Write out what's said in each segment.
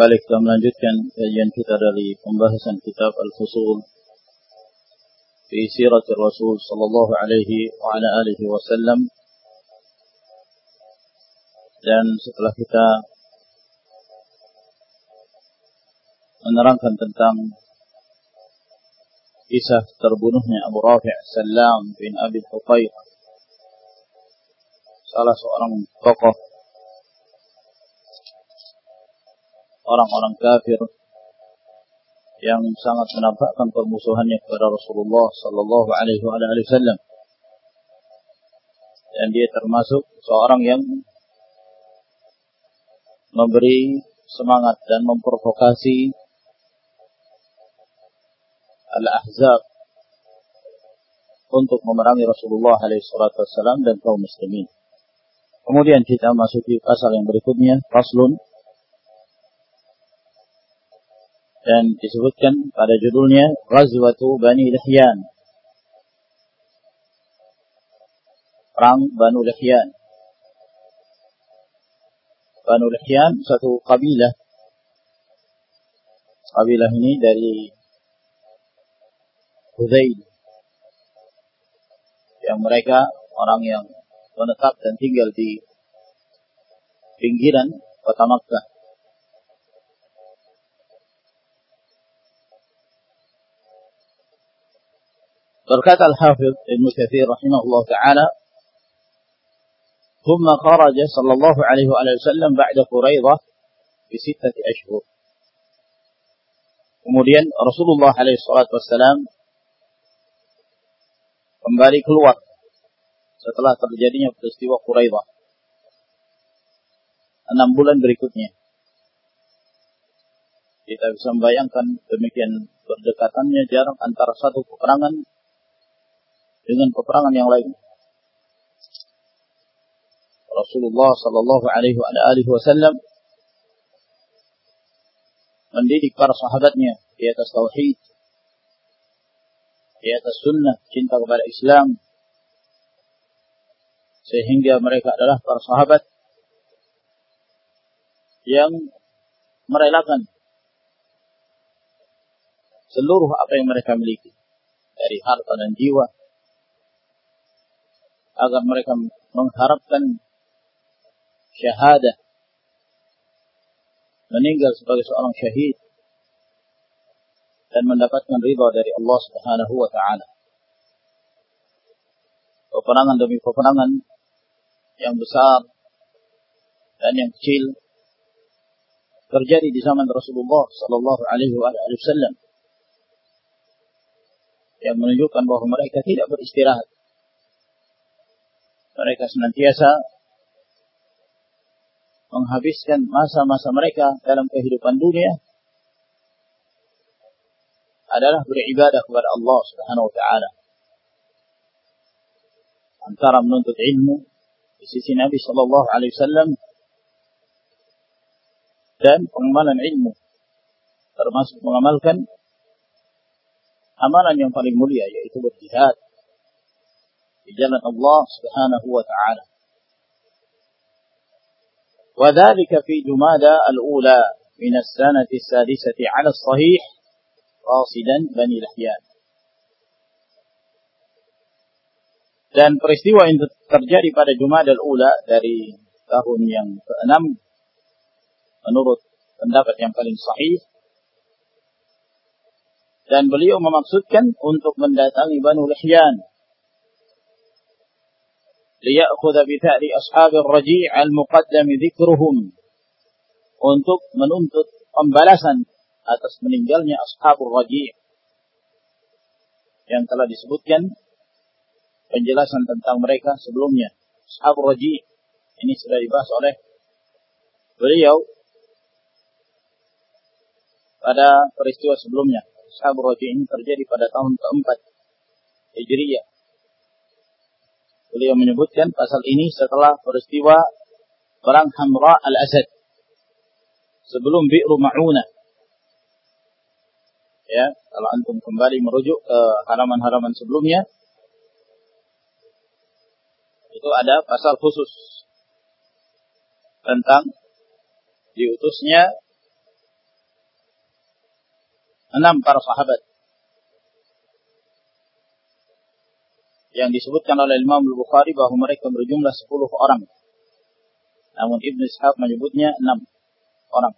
Kembali kita melanjutkan kajian kita dari pembahasan kitab Al-Fusul fi sirat Rasul sallallahu alaihi wa ala alihi wasallam. Dan setelah kita menerangkan tentang kisah terbunuhnya Abu Rafi' Salam bin Abi Huqayq salah seorang tokoh orang-orang kafir yang sangat menampakkan permusuhannya kepada Rasulullah sallallahu alaihi wasallam dan dia termasuk seorang yang memberi semangat dan memprovokasi Al-Ahzab untuk memerangi Rasulullah SAW dan kaum muslimin. Kemudian kita masuki pasal yang berikutnya, faslun. Dan disebutkan pada judulnya, Ghazwatu Bani Lihyan. Perang Banu Lihyan. Banu Lihyan, satu kabilah. Kabilah ini dari Hudail yang mereka orang yang menetap dan tinggal di pinggiran kota Makkah. Berkata Al-Hafidh Ibn Kathir rahimahullah ta'ala ثم خرج صلى الله عليه وسلم بعد قريضة بستة أشهر Kemudian Rasulullah alaihi salatu wassalam kembali keluar setelah terjadinya peristiwa Quraidah. Enam bulan berikutnya. Kita bisa membayangkan demikian berdekatannya jarak antara satu peperangan dengan peperangan yang lain. Rasulullah Sallallahu Alaihi Wasallam mendidik para sahabatnya di atas tauhid, di atas sunnah, cinta kepada Islam, sehingga mereka adalah para sahabat yang merelakan seluruh apa yang mereka miliki dari harta dan jiwa agar mereka mengharapkan syahadah meninggal sebagai seorang syahid dan mendapatkan ridha dari Allah Subhanahu wa taala. Peperangan demi peperangan yang besar dan yang kecil terjadi di zaman Rasulullah sallallahu alaihi wasallam yang menunjukkan bahwa mereka tidak beristirahat. Mereka senantiasa menghabiskan masa-masa mereka dalam kehidupan dunia adalah beribadah kepada Allah Subhanahu wa taala. Antara menuntut ilmu di sisi Nabi sallallahu alaihi wasallam dan pengamalan ilmu termasuk mengamalkan amalan yang paling mulia yaitu berjihad Allah Subhanahu wa taala. وذلك في جمادى الأولى من السنة السادسة على الصحيح qasidan Bani Lahyan. Dan peristiwa yang terjadi pada Jumadal Ula dari tahun yang ke-6 menurut pendapat yang paling sahih dan beliau memaksudkan untuk mendatangi Banu Lahyan bi ta'ri ashabi ar-raji' al-muqaddam dzikruhum untuk menuntut pembalasan atas meninggalnya ashabul raji' yang telah disebutkan penjelasan tentang mereka sebelumnya. Ashabul Raji ini sudah dibahas oleh beliau pada peristiwa sebelumnya. Ashabul Raji ini terjadi pada tahun keempat Hijriyah. Beliau menyebutkan pasal ini setelah peristiwa perang Hamra al-Asad. Sebelum Bi'ru Ma'unah. Ya, kalau antum kembali merujuk ke halaman-halaman sebelumnya, itu ada pasal khusus tentang diutusnya enam para sahabat yang disebutkan oleh Imam Al-Bukhari bahwa mereka berjumlah 10 orang. Namun Ibn Ishaq menyebutnya 6 orang.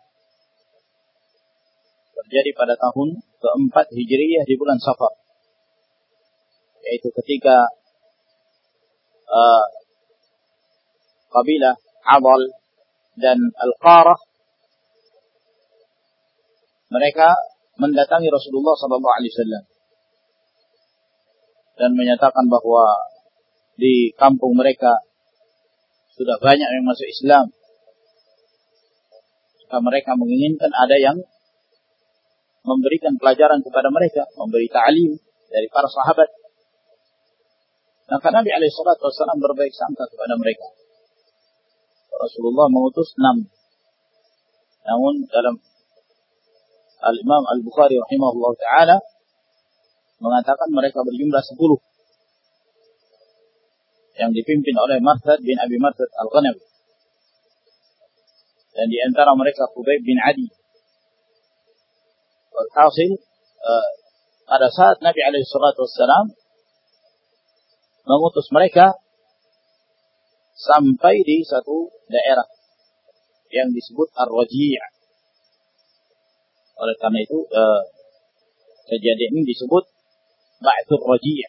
Terjadi pada tahun keempat Hijriyah di bulan Safar. Yaitu ketika uh, kabilah Abal dan Al-Qarah mereka mendatangi Rasulullah sallallahu alaihi wasallam dan menyatakan bahwa di kampung mereka sudah banyak yang masuk Islam. Jika mereka menginginkan ada yang memberikan pelajaran kepada mereka, memberi ta'lim dari para sahabat. Maka Nabi SAW berbaik sangka kepada mereka. Rasulullah mengutus enam. Namun dalam Al-Imam Al-Bukhari rahimahullah ta'ala mengatakan mereka berjumlah sepuluh yang dipimpin oleh Marsad bin Abi Marsad Al-Ghanawi. Dan di antara mereka Khubayb bin Adi. Walhasil, uh, pada saat Nabi SAW mengutus mereka sampai di satu daerah yang disebut Ar-Raji' oleh karena itu uh, kejadian ini disebut Ba'thur Raji'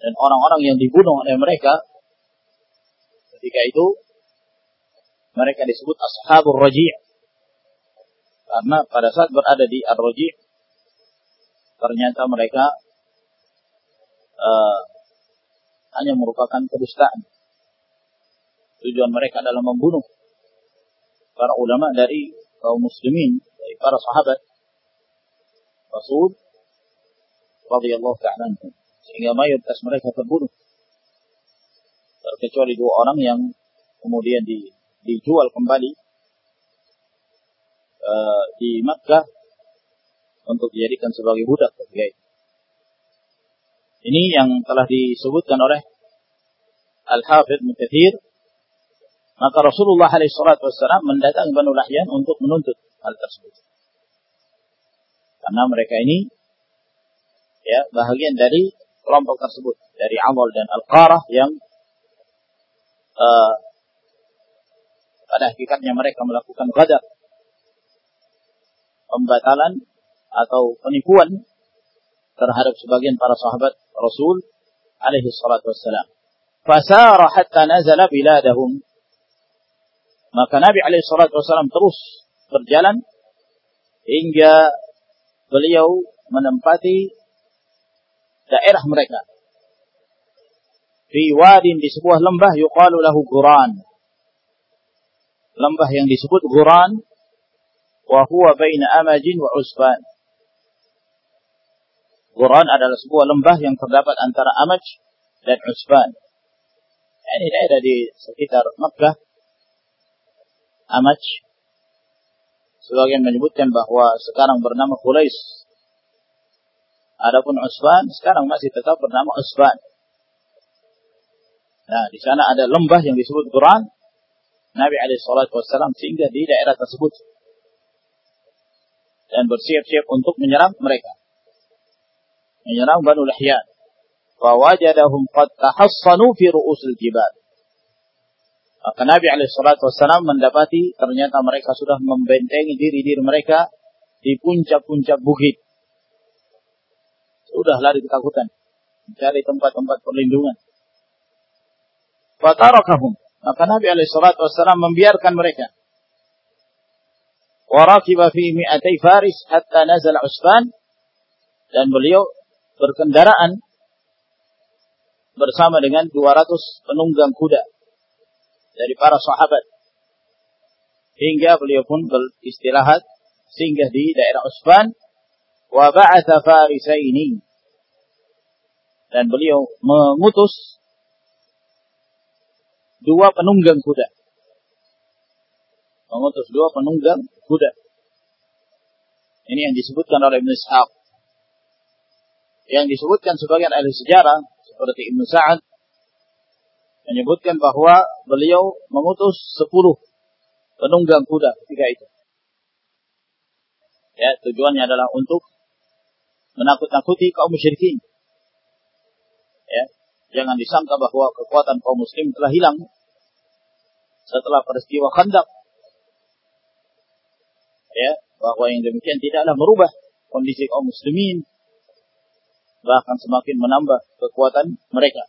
dan orang-orang yang dibunuh oleh mereka ketika itu mereka disebut Ashabul Raji' karena pada saat berada di Ar-Raji' ternyata mereka uh, hanya merupakan kedustaan. Tujuan mereka adalah membunuh para ulama dari kaum muslimin dari para sahabat. Rasul radhiyallahu ta'ala sehingga mayoritas mereka terbunuh terkecuali dua orang yang kemudian di, dijual kembali uh, di Makkah untuk dijadikan sebagai budak ketika Ini yang telah disebutkan oleh Al-Hafidh Mukathir. Maka Rasulullah SAW mendatangi Banu Lahyan untuk menuntut hal tersebut. Karena mereka ini ya bahagian dari kelompok tersebut dari Amal dan Al-Qarah yang uh, pada hakikatnya mereka melakukan qadar pembatalan atau penipuan terhadap sebagian para sahabat Rasul alaihi salatu wassalam. Fasara hatta nazala biladahum. Maka Nabi alaihi salatu wassalam terus berjalan hingga beliau menempati daerah mereka. Fi wadin di sebuah lembah yuqalu lahu Quran. Lembah yang disebut Quran wa huwa baina amajin wa usfan. Quran adalah sebuah lembah yang terdapat antara Amaj dan Usfan. Ini daerah di sekitar Makkah. Amaj. Sebagian menyebutkan bahwa sekarang bernama Khulais. Adapun Usfan sekarang masih tetap bernama Usfan. Nah, di sana ada lembah yang disebut Quran. Nabi Alaihissalam singgah di daerah tersebut dan bersiap-siap untuk menyerang mereka. Menyerang Banu Lahyan. Fawajadahum qad tahassanu fi ru'usil jibal. Maka Nabi Alaihissalam mendapati ternyata mereka sudah membentengi diri-diri mereka di puncak-puncak bukit sudah lari ketakutan. Mencari tempat-tempat perlindungan. Fatarakahum. Maka Nabi SAW membiarkan mereka. Warakiba fi mi'atai faris hatta nazal Usfan. Dan beliau berkendaraan bersama dengan 200 penunggang kuda dari para sahabat. Hingga beliau pun beristirahat singgah di daerah Usfan wa ba'atha farisaini dan beliau mengutus dua penunggang kuda. Mengutus dua penunggang kuda. Ini yang disebutkan oleh Ibn Ishaq. Yang disebutkan sebagian ahli sejarah seperti Ibn Sa'ad menyebutkan bahwa beliau mengutus sepuluh penunggang kuda ketika itu. Ya, tujuannya adalah untuk menakut-nakuti kaum musyrikin. Ya, jangan disangka bahwa kekuatan kaum muslim telah hilang setelah peristiwa Khandaq. Ya, bahwa yang demikian tidaklah merubah kondisi kaum muslimin bahkan semakin menambah kekuatan mereka.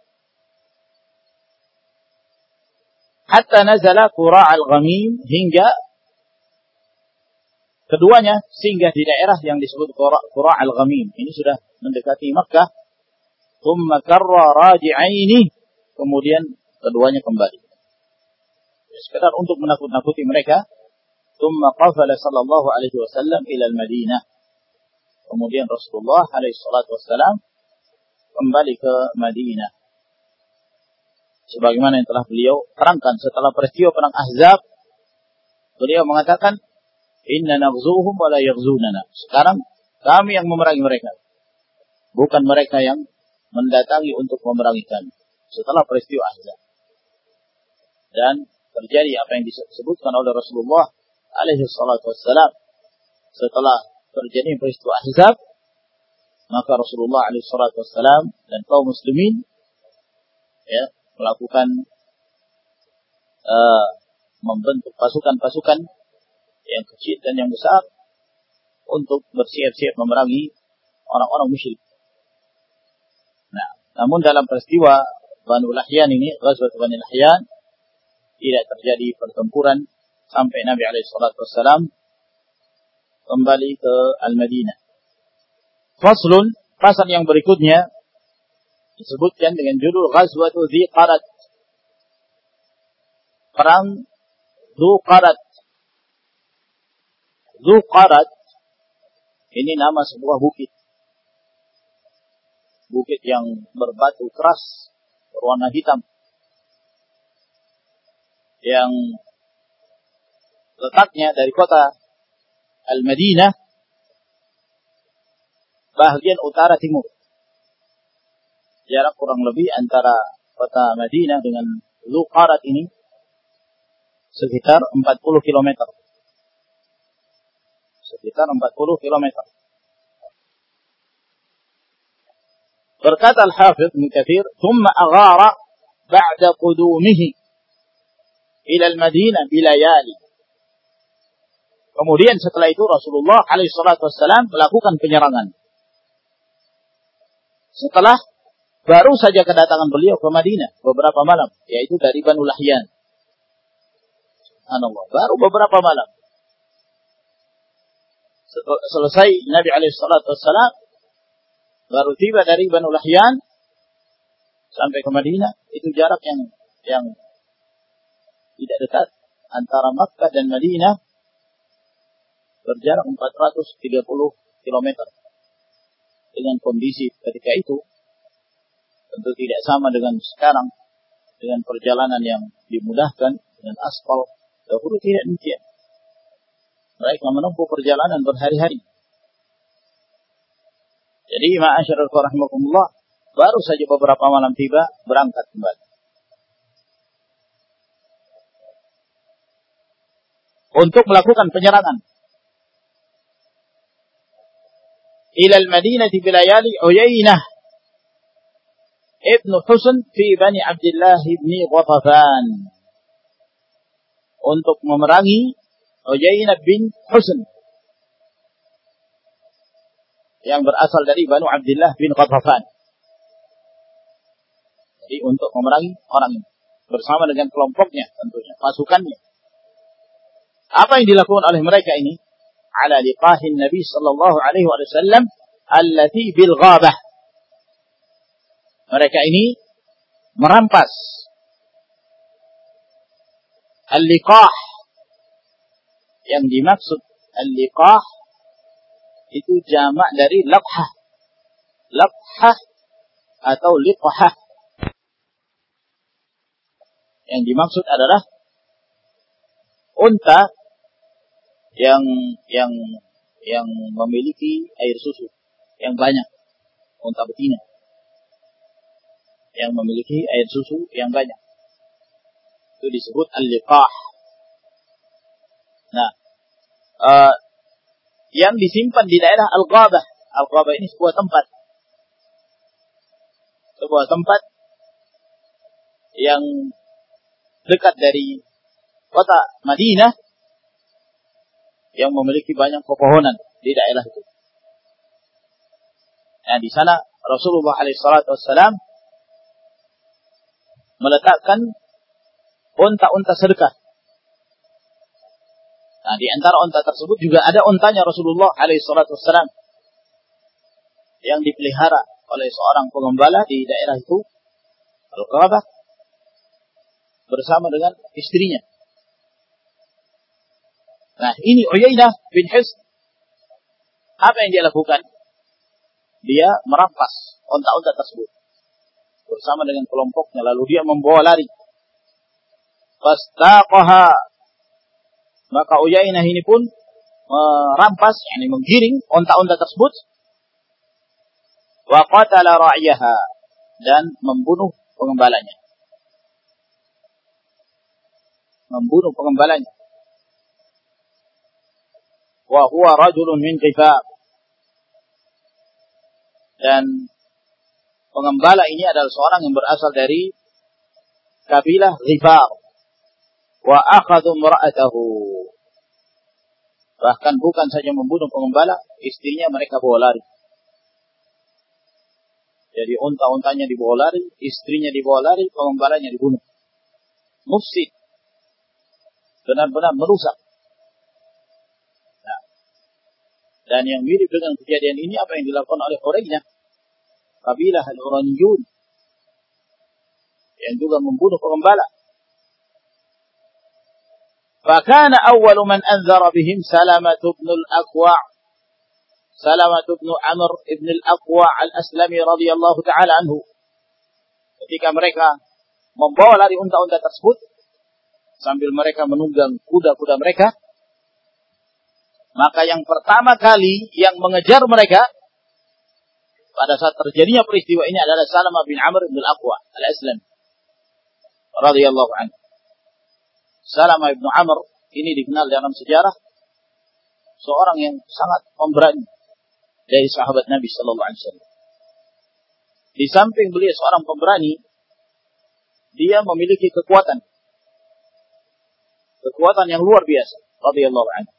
Hatta nazala qura' al-ghamim hingga Keduanya singgah di daerah yang disebut Qura, Qura al-Ghamim. Ini sudah mendekati Makkah. Thumma karra raji'aini. Kemudian keduanya kembali. Ya, sekedar untuk menakut-nakuti mereka. Thumma qafala sallallahu alaihi wasallam ila al-Madinah. Kemudian Rasulullah alaihi salatu wasallam kembali ke Madinah. Sebagaimana yang telah beliau terangkan setelah peristiwa perang Ahzab, beliau mengatakan inna naghzuhum wa la sekarang kami yang memerangi mereka. Bukan mereka yang mendatangi untuk memerangi kami. Setelah peristiwa Ahzab. Dan terjadi apa yang disebutkan oleh Rasulullah alaihi salatu wassalam. Setelah terjadi peristiwa Ahzab maka Rasulullah alaihi salatu wassalam dan kaum muslimin ya melakukan uh, membentuk pasukan-pasukan yang kecil dan yang besar untuk bersiap-siap memerangi orang-orang musyrik. Nah, namun dalam peristiwa Banu Lahyan ini, Ghazwat Banu Lahyan, tidak terjadi pertempuran sampai Nabi wasallam kembali ke Al-Madinah. Faslun, pasal yang berikutnya disebutkan dengan judul Ghazwatu Dhi Qarat. Perang Dhu Qarat. Dhu Qarat ini nama sebuah bukit. Bukit yang berbatu keras berwarna hitam. Yang letaknya dari kota Al-Madinah bagian utara timur. Jarak kurang lebih antara kota Madinah dengan Luqarat ini sekitar 40 km Sekitar 40 km. Berkata Al-Hafidh Ibn Kathir, ثم أغار بعد قدومه إلى المدينة بليالي Kemudian setelah itu Rasulullah alaihissalam melakukan penyerangan. Setelah baru saja kedatangan beliau ke Madinah beberapa malam, yaitu dari Banu Lahyan. Subhanallah, baru beberapa malam. Selesai Nabi alaihissalam baru tiba dari Banu Lahyan sampai ke Madinah, itu jarak yang yang tidak dekat antara Makkah dan Madinah berjarak 430 km. Dengan kondisi ketika itu, tentu tidak sama dengan sekarang, dengan perjalanan yang dimudahkan, dengan aspal, dahulu tidak demikian mereka menempuh perjalanan berhari-hari. Jadi ma'asyarul rahmatullah baru saja beberapa malam tiba berangkat kembali. Untuk melakukan penyerangan. Ila al-Madinah bilayali Uyainah ibnu Husn fi Bani Abdullah ibn Ghatafan untuk memerangi Uyainah bin Husn yang berasal dari Banu Abdullah bin Qatafan. Jadi untuk memerangi orang ini bersama dengan kelompoknya tentunya, pasukannya. Apa yang dilakukan oleh mereka ini? Ala liqahin Nabi sallallahu alaihi wasallam allati bil ghabah. Mereka ini merampas al-liqah yang dimaksud al-liqah itu jamak dari laqhah laqhah atau liqhah yang dimaksud adalah unta yang yang yang memiliki air susu yang banyak. Unta betina yang memiliki air susu yang banyak. Itu disebut al-liqah nah uh, yang disimpan di daerah al-ghabah al-ghabah ini sebuah tempat sebuah tempat yang dekat dari kota Madinah yang memiliki banyak pepohonan di daerah itu. Nah, di sana Rasulullah SAW meletakkan unta-unta sedekah. Nah, di antara unta tersebut juga ada untanya Rasulullah SAW yang dipelihara oleh seorang pengembala di daerah itu, Al-Qarabah, bersama dengan istrinya. Nah, ini Uyainah bin Hisn. Apa yang dia lakukan? Dia merampas onta-onta tersebut. Bersama dengan kelompoknya. Lalu dia membawa lari. Fastaqaha. Maka Uyainah ini pun merampas, yakni menggiring onta-onta tersebut. Wa qatala ra'yaha. Dan membunuh pengembalanya. Membunuh pengembalanya wa huwa rajulun min qifab. Dan pengembala ini adalah seorang yang berasal dari kabilah Ghifar. Wa akhadhu mra'atahu. Bahkan bukan saja membunuh pengembala, istrinya mereka bawa lari. Jadi unta-untanya dibawa lari, istrinya dibawa lari, pengembalanya dibunuh. Mufsid. Benar-benar merusak. Dan yang mirip dengan kejadian ini apa yang dilakukan oleh Quraisyah. Kabilah Al-Uraniyun. Yang juga membunuh pengembala. فكان أول من أنذر بهم سلمة بن الأكوع سلمة بن عمر بن الأكوع الأسلمي رضي الله تعالى عنه ketika mereka membawa lari unta-unta tersebut sambil mereka menunggang kuda-kuda mereka maka yang pertama kali yang mengejar mereka pada saat terjadinya peristiwa ini adalah Salamah bin Amr bin Al-Aqwa al-Aslam radhiyallahu anhu. Salamah bin Amr ini dikenal dalam sejarah seorang yang sangat pemberani dari sahabat Nabi sallallahu alaihi wasallam. Di samping beliau seorang pemberani, dia memiliki kekuatan. Kekuatan yang luar biasa radhiyallahu anhu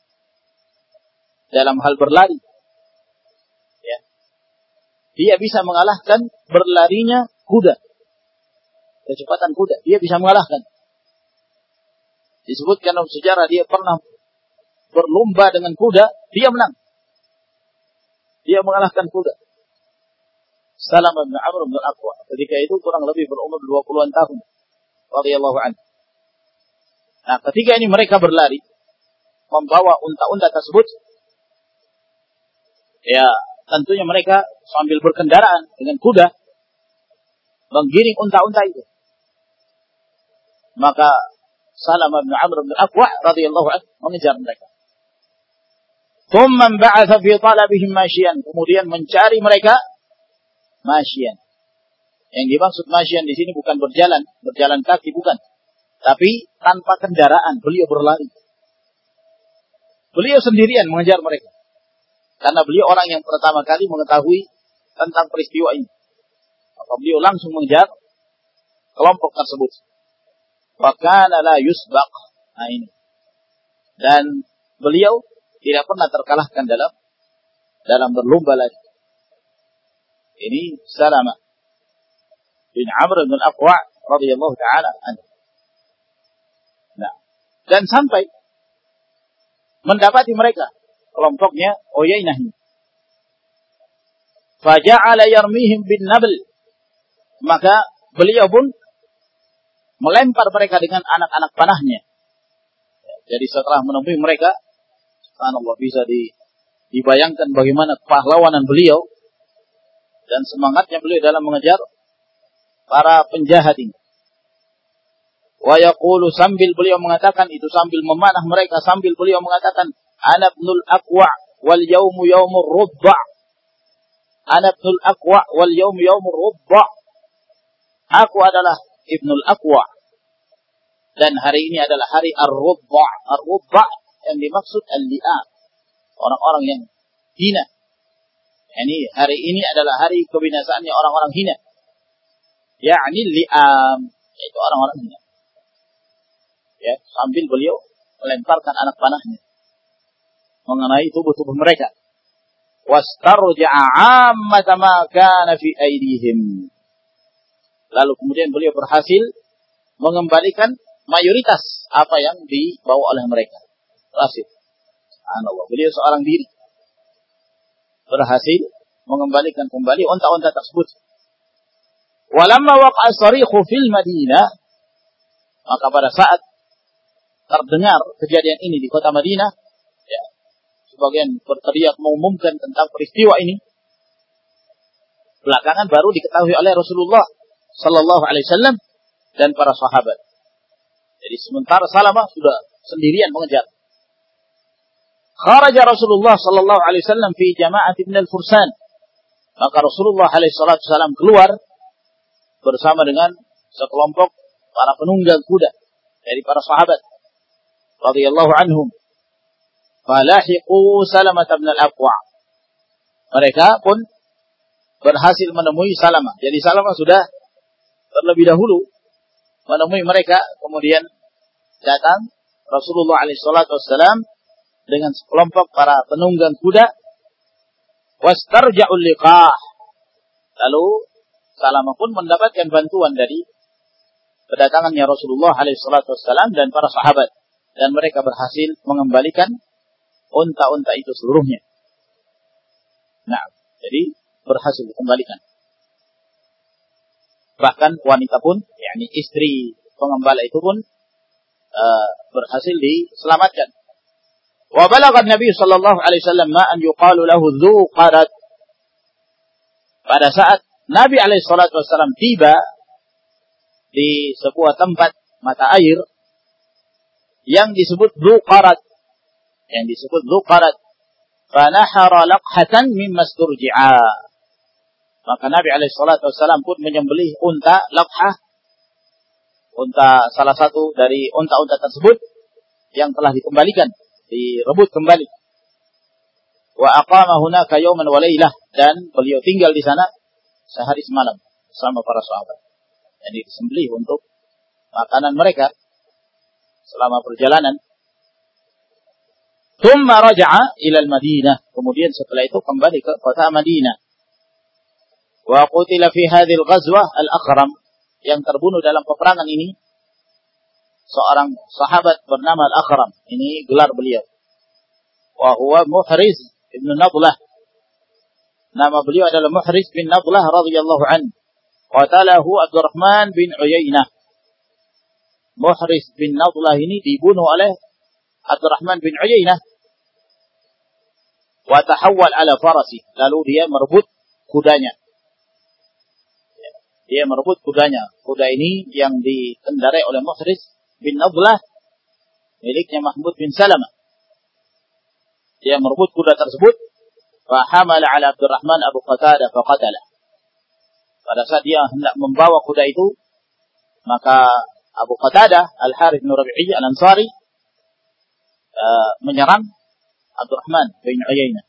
dalam hal berlari. Ya. Dia bisa mengalahkan berlarinya kuda. Kecepatan kuda. Dia bisa mengalahkan. Disebutkan dalam sejarah dia pernah berlomba dengan kuda, dia menang. Dia mengalahkan kuda. Salam bin Amr bin Aqwa. Ketika itu kurang lebih berumur 20-an tahun. Radiyallahu anhu. Nah, ketika ini mereka berlari, membawa unta-unta tersebut, ya tentunya mereka sambil berkendaraan dengan kuda menggiring unta-unta itu. Maka Salam bin Amr bin Aqwa radhiyallahu anhu mengejar mereka. Thumma ba'atha fi talabihim masyian. Kemudian mencari mereka masyian. Yang dimaksud masyian di sini bukan berjalan, berjalan kaki bukan. Tapi tanpa kendaraan, beliau berlari. Beliau sendirian mengejar mereka. Karena beliau orang yang pertama kali mengetahui tentang peristiwa ini. Maka beliau langsung mengejar kelompok tersebut. Fakana la yusbaq. Nah ini. Dan beliau tidak pernah terkalahkan dalam dalam berlomba lagi. Ini Salama bin Amr bin Aqwa radhiyallahu taala anhu. Nah, dan sampai mendapati mereka kelompoknya Uyainah ini. Faja'ala yarmihim bin nabl. Maka beliau pun melempar mereka dengan anak-anak panahnya. Jadi setelah menemui mereka, subhanallah bisa di, dibayangkan bagaimana pahlawanan beliau dan semangatnya beliau dalam mengejar para penjahat ini. Wa yaqulu sambil beliau mengatakan itu sambil memanah mereka sambil beliau mengatakan ana ibnul aqwa wal yaumu yaumur rubba ana ibnul aqwa wal yaumu yaumur rubba aku adalah ibnul aqwa. Dan hari ini adalah hari ar-rubba. Ar-rubba yang dimaksud al-li'am orang-orang yang hina. Ini hari ini adalah hari kebinasaannya orang-orang hina. Yakni li'am. Yaitu orang-orang hina. Ya sambil beliau melemparkan anak panahnya. Mengenai tubuh-tubuh mereka. Wastarja'a 'ammata ma kana fi aydihim lalu kemudian beliau berhasil mengembalikan mayoritas apa yang dibawa oleh mereka. Berhasil subhanallah. Beliau seorang diri. Berhasil mengembalikan kembali unta-unta tersebut. Walamma waqa'a sarikhu fil Madinah, maka pada saat terdengar kejadian ini di kota Madinah, ya, sebagian berteriak mengumumkan tentang peristiwa ini. Belakangan baru diketahui oleh Rasulullah Sallallahu Alaihi Wasallam dan para sahabat. Jadi sementara Salamah sudah sendirian mengejar. Kharaja Rasulullah Sallallahu Alaihi Wasallam fi jama'at ibn al-Fursan. Maka Rasulullah Alaihi Wasallam keluar bersama dengan sekelompok para penunggang kuda dari para sahabat radhiyallahu anhum. Falahiqu Salamah bin al-Aqwa. Mereka pun berhasil menemui Salamah. Jadi Salamah sudah terlebih dahulu menemui mereka, kemudian datang Rasulullah SAW dengan sekelompok para penunggang kuda wastarja'ul liqah. Lalu Salamah pun mendapatkan bantuan dari kedatangannya Rasulullah SAW dan para sahabat. Dan mereka berhasil mengembalikan unta-unta itu seluruhnya. Nah, jadi berhasil dikembalikan. Bahkan wanita pun, yakni istri pengembala itu pun uh, berhasil diselamatkan. Wa balagha Nabi sallallahu alaihi wasallam ma an yuqalu lahu dzuqarat. Pada saat Nabi Alaihissalam tiba di sebuah tempat mata air yang disebut Luqarat. Yang disebut Luqarat. Fanahara laqhatan mimma sturji'a. Maka Nabi Alaihissalam pun menyembelih unta laqhah. Unta salah satu dari unta-unta tersebut yang telah dikembalikan. Direbut kembali. Wa aqama hunaka yawman wa Dan beliau tinggal di sana sehari semalam bersama para sahabat. Jadi disembelih untuk makanan mereka selama perjalanan. Thumma raja'a ila al-Madinah. Kemudian setelah itu kembali ke kota Madinah. Wa qutila fi hadhihi al-ghazwah al-Akhram yang terbunuh dalam peperangan ini seorang sahabat bernama Al-Akhram. Ini gelar beliau. Wa huwa Muhriz ibn Nadlah Nama beliau adalah Muhriz bin Nadlah radhiyallahu an. Qatalahu Abdurrahman bin Uyainah. Muhriz bin Nadlah ini dibunuh oleh Abdurrahman bin Uyainah. Wa tahawwal ala farasi. Lalu dia merebut kudanya. Dia merebut kudanya. Kuda ini yang dikendarai oleh Muhriz bin Nadlah miliknya Mahmud bin Salamah. Dia merebut kuda tersebut Fahamal ala Abdurrahman Abu Qatadah faqatalah. Pada saat dia hendak membawa kuda itu, maka Abu Qatadah Al-Harith bin Rabi'i Al-Ansari uh, menyerang Abdurrahman bin Uyainah.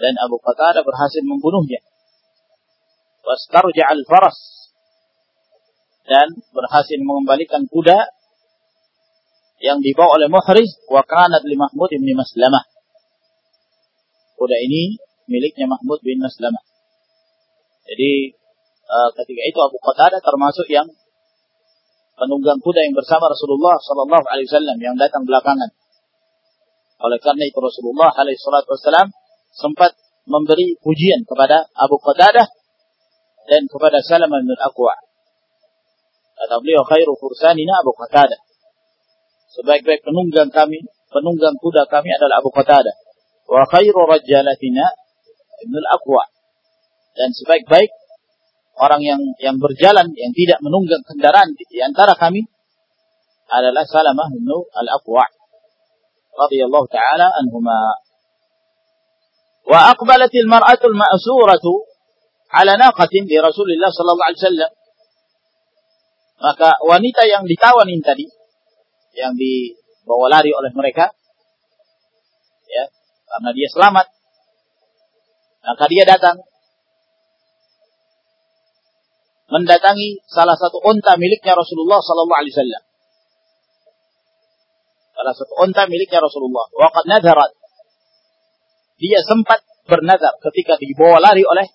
Dan Abu Qatadah berhasil membunuhnya. Wastarja al-faras. Dan berhasil mengembalikan kuda yang dibawa oleh Muhriz wa kanat li Mahmud bin Maslamah kuda ini miliknya Mahmud bin Maslamah. Jadi uh, ketika itu Abu Qatadah termasuk yang penunggang kuda yang bersama Rasulullah Sallallahu Alaihi Wasallam yang datang belakangan. Oleh karena itu Rasulullah Alaihi Wasallam sempat memberi pujian kepada Abu Qatadah dan kepada Salam bin Aqwa. Kata beliau khairu fursanina Abu Qatadah. Sebaik-baik penunggang kami, penunggang kuda kami adalah Abu Qatadah. Wa khairu rajalatina Ibnul Aqwa. Dan sebaik-baik orang yang yang berjalan yang tidak menunggang kendaraan di, di antara kami adalah Salamah bin Al-Aqwa radhiyallahu taala anhuma wa aqbalatil mar'atul ma'suratu ala naqatin di Rasulullah sallallahu alaihi wasallam maka wanita yang ditawanin tadi yang dibawa lari oleh mereka ya karena dia selamat maka dia datang mendatangi salah satu unta miliknya Rasulullah sallallahu alaihi wasallam. Salah satu unta miliknya Rasulullah. Waqad nadarat. Dia sempat bernadar ketika dibawa lari oleh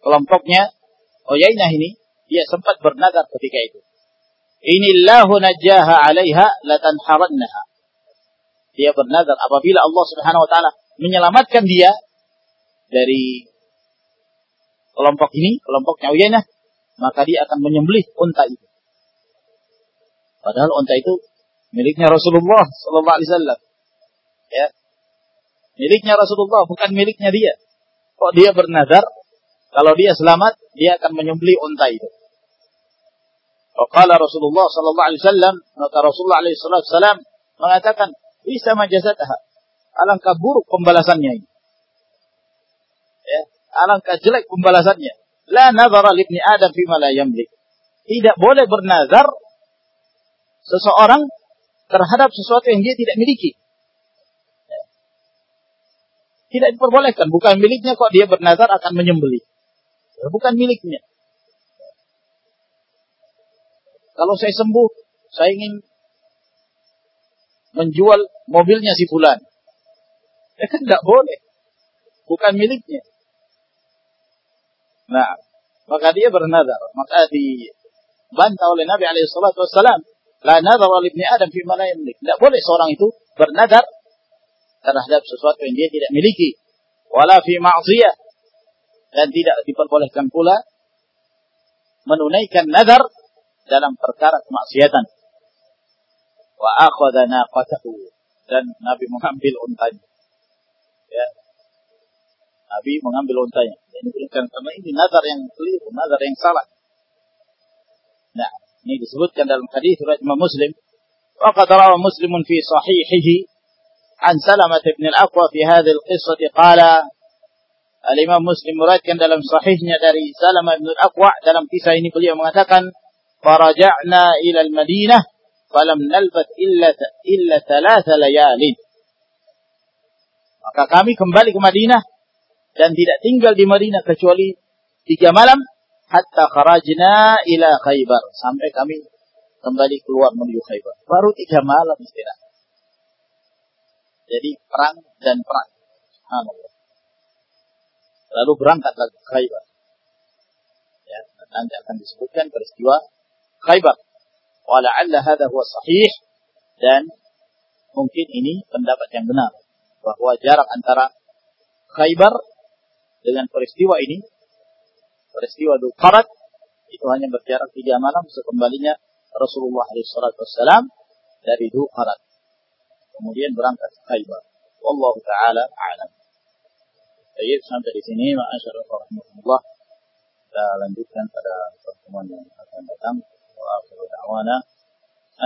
kelompoknya Uyainah ini, dia sempat bernadar ketika itu. Inillahu najjaha 'alaiha latanharannaha. Dia bernadar apabila Allah Subhanahu wa taala menyelamatkan dia dari kelompok ini, kelompoknya Uyainah, maka dia akan menyembelih unta itu. Padahal unta itu miliknya Rasulullah sallallahu alaihi wasallam. Ya. Miliknya Rasulullah bukan miliknya dia. Kok dia bernazar kalau dia selamat dia akan menyembelih unta itu. Qala Rasulullah sallallahu alaihi wasallam, maka Rasulullah alaihi wasallam mengatakan, "Bisa majazataha." Alangkah buruk pembalasannya ini. Ya, Alangkah jelek pembalasannya. La nazara libni Adam fima la yamlik. Tidak boleh bernazar seseorang terhadap sesuatu yang dia tidak miliki. Tidak diperbolehkan. Bukan miliknya kok dia bernazar akan menyembeli. Bukan miliknya. Kalau saya sembuh, saya ingin menjual mobilnya si fulan. Ya kan tidak boleh. Bukan miliknya. Nah, maka dia bernazar. Maka dibantah oleh Nabi wassalam. La nazar oleh ibni Adam fi mana yamlik. Tidak boleh seorang itu bernazar terhadap sesuatu yang dia tidak miliki. Wala fi ma'ziyah. Dan tidak diperbolehkan pula menunaikan nazar dalam perkara kemaksiatan. Wa akhadha naqatahu. Dan Nabi mengambil untanya. Ya. Nabi mengambil untanya. Ini bukan karena ini nazar yang keliru, nazar yang salah. Nah, ini disebutkan dalam hadis riwayat Imam Muslim. وقد روى مسلم في صحيحه عن سلمة بن الأقوى في هذه القصة قال Al-Imam Muslim meriwayatkan dalam sahihnya dari Salamah bin Al-Aqwa dalam kisah ini beliau mengatakan faraja'na ila al-Madinah falam nalbat illa illa thalatha layalin maka kami kembali ke Madinah dan tidak tinggal di Madinah kecuali tiga malam hatta kharajna ila Khaybar sampai kami kembali keluar menuju Khaybar. Baru tiga malam istirahat. Jadi perang dan perang. Subhanallah. Lalu berangkat lagi ke Khaybar. Ya, nanti akan disebutkan peristiwa Khaybar. Wala'alla hadha huwa sahih dan mungkin ini pendapat yang benar bahwa jarak antara Khaybar dengan peristiwa ini, peristiwa Dulqarat, itu hanya berjarak tiga malam sekembalinya Rasulullah SAW dari Dulqarat. Kemudian berangkat ke Khaybar. Wallahu ta'ala a'lam. Baik, sampai di sini masyaallah warahmatullah. Kita lanjutkan pada pertemuan yang akan datang. Wa akhiru da'wana.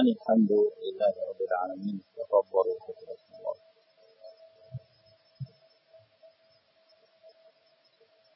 Alhamdulillahi rabbil alamin. Taqabbalu khutbah.